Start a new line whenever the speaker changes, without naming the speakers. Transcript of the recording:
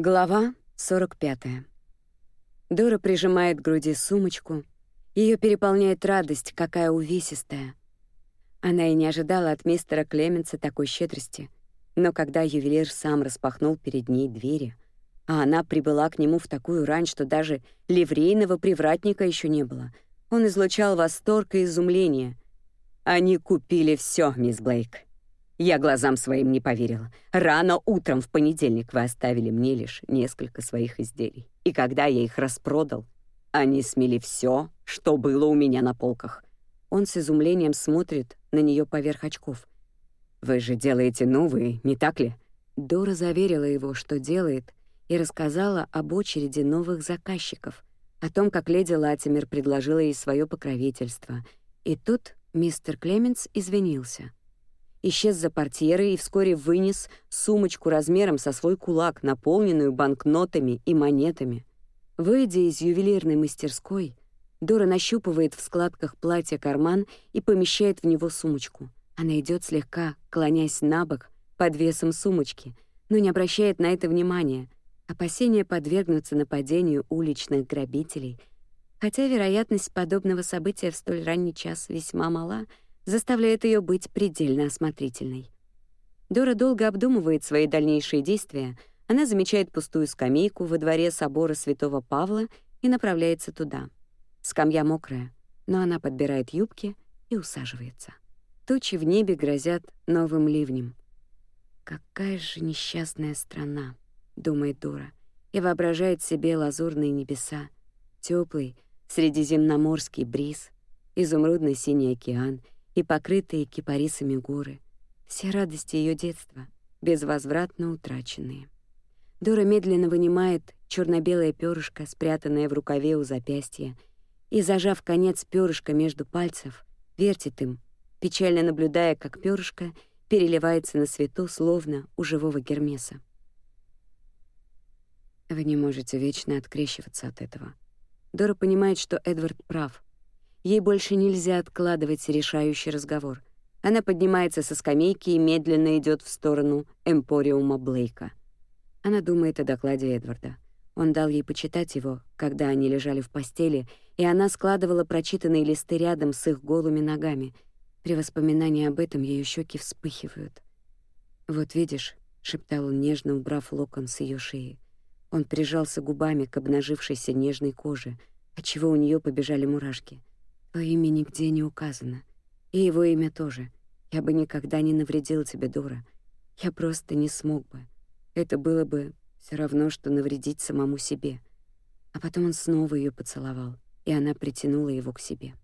Глава 45. Дора прижимает к груди сумочку. Ее переполняет радость, какая увесистая. Она и не ожидала от мистера Клеменса такой щедрости. Но когда ювелир сам распахнул перед ней двери, а она прибыла к нему в такую рань, что даже ливрейного привратника еще не было, он излучал восторг и изумление. «Они купили все, мисс Блейк. Я глазам своим не поверила. Рано утром в понедельник вы оставили мне лишь несколько своих изделий. И когда я их распродал, они смели все, что было у меня на полках. Он с изумлением смотрит на нее поверх очков. «Вы же делаете новые, не так ли?» Дора заверила его, что делает, и рассказала об очереди новых заказчиков, о том, как леди Латимер предложила ей свое покровительство. И тут мистер Клеменс извинился — исчез за портьерой и вскоре вынес сумочку размером со свой кулак, наполненную банкнотами и монетами. Выйдя из ювелирной мастерской, Дора нащупывает в складках платья карман и помещает в него сумочку. Она идет слегка, клонясь на бок, под весом сумочки, но не обращает на это внимания. Опасения подвергнуться нападению уличных грабителей, хотя вероятность подобного события в столь ранний час весьма мала — заставляет ее быть предельно осмотрительной. Дора долго обдумывает свои дальнейшие действия. Она замечает пустую скамейку во дворе собора Святого Павла и направляется туда. Скамья мокрая, но она подбирает юбки и усаживается. Тучи в небе грозят новым ливнем. «Какая же несчастная страна», — думает Дора, и воображает себе лазурные небеса, теплый средиземноморский бриз, изумрудный синий океан — и покрытые кипарисами горы. Все радости ее детства, безвозвратно утраченные. Дора медленно вынимает черно белое перышко, спрятанное в рукаве у запястья, и, зажав конец перышка между пальцев, вертит им, печально наблюдая, как перышко переливается на свету, словно у живого Гермеса. Вы не можете вечно открещиваться от этого. Дора понимает, что Эдвард прав. Ей больше нельзя откладывать решающий разговор. Она поднимается со скамейки и медленно идет в сторону Эмпориума Блейка. Она думает о докладе Эдварда. Он дал ей почитать его, когда они лежали в постели, и она складывала прочитанные листы рядом с их голыми ногами. При воспоминании об этом ее щеки вспыхивают. «Вот видишь», — шептал он, нежно убрав локон с ее шеи. Он прижался губами к обнажившейся нежной коже, отчего у нее побежали мурашки. Твое имя нигде не указано. И его имя тоже. Я бы никогда не навредил тебе, дура. Я просто не смог бы. Это было бы все равно, что навредить самому себе. А потом он снова ее поцеловал, и она притянула его к себе.